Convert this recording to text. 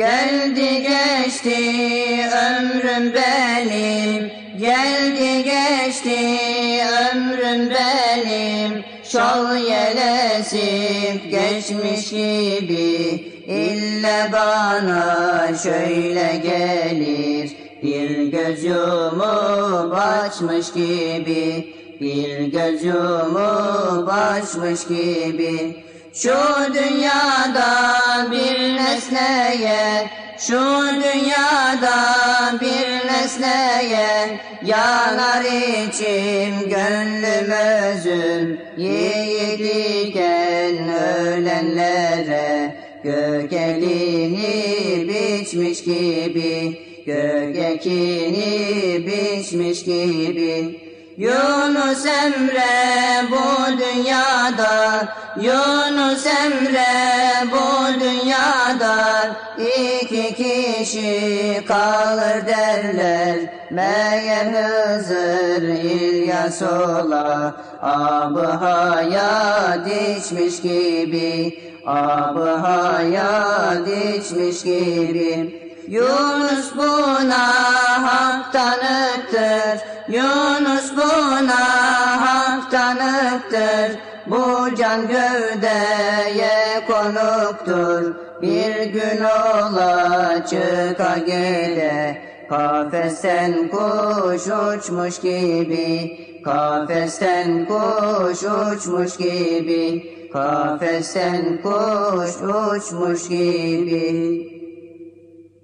Geldi geçti ömrüm benim. Geldi geçti ömrüm benim. Şal yelesip geçmiş gibi. İlle bana şöyle gelir. Bir göz yumup açmış gibi. Bir göz yumup açmış gibi Şu dünyada bir nesneye Şu dünyada bir nesneye Yanar içim gönlüm özüm. Yiğit iken ölenlere Gök elini biçmiş gibi Gök ekini biçmiş gibi Yunus Emre bu dünyada Yunus Emre bu dünyada. İki kişi kalır derler Meğer Hızır İlyas ola. Abı hayat içmiş gibi Abı hayat içmiş gibi. Yunus buna hak tanıktır Yunus buna hak tanıktır Bu can gövdeye konuktur Bir gün ola çıka gele. Kafesten kuş uçmuş gibi Kafesten kuş uçmuş gibi Kafesten kuş uçmuş gibi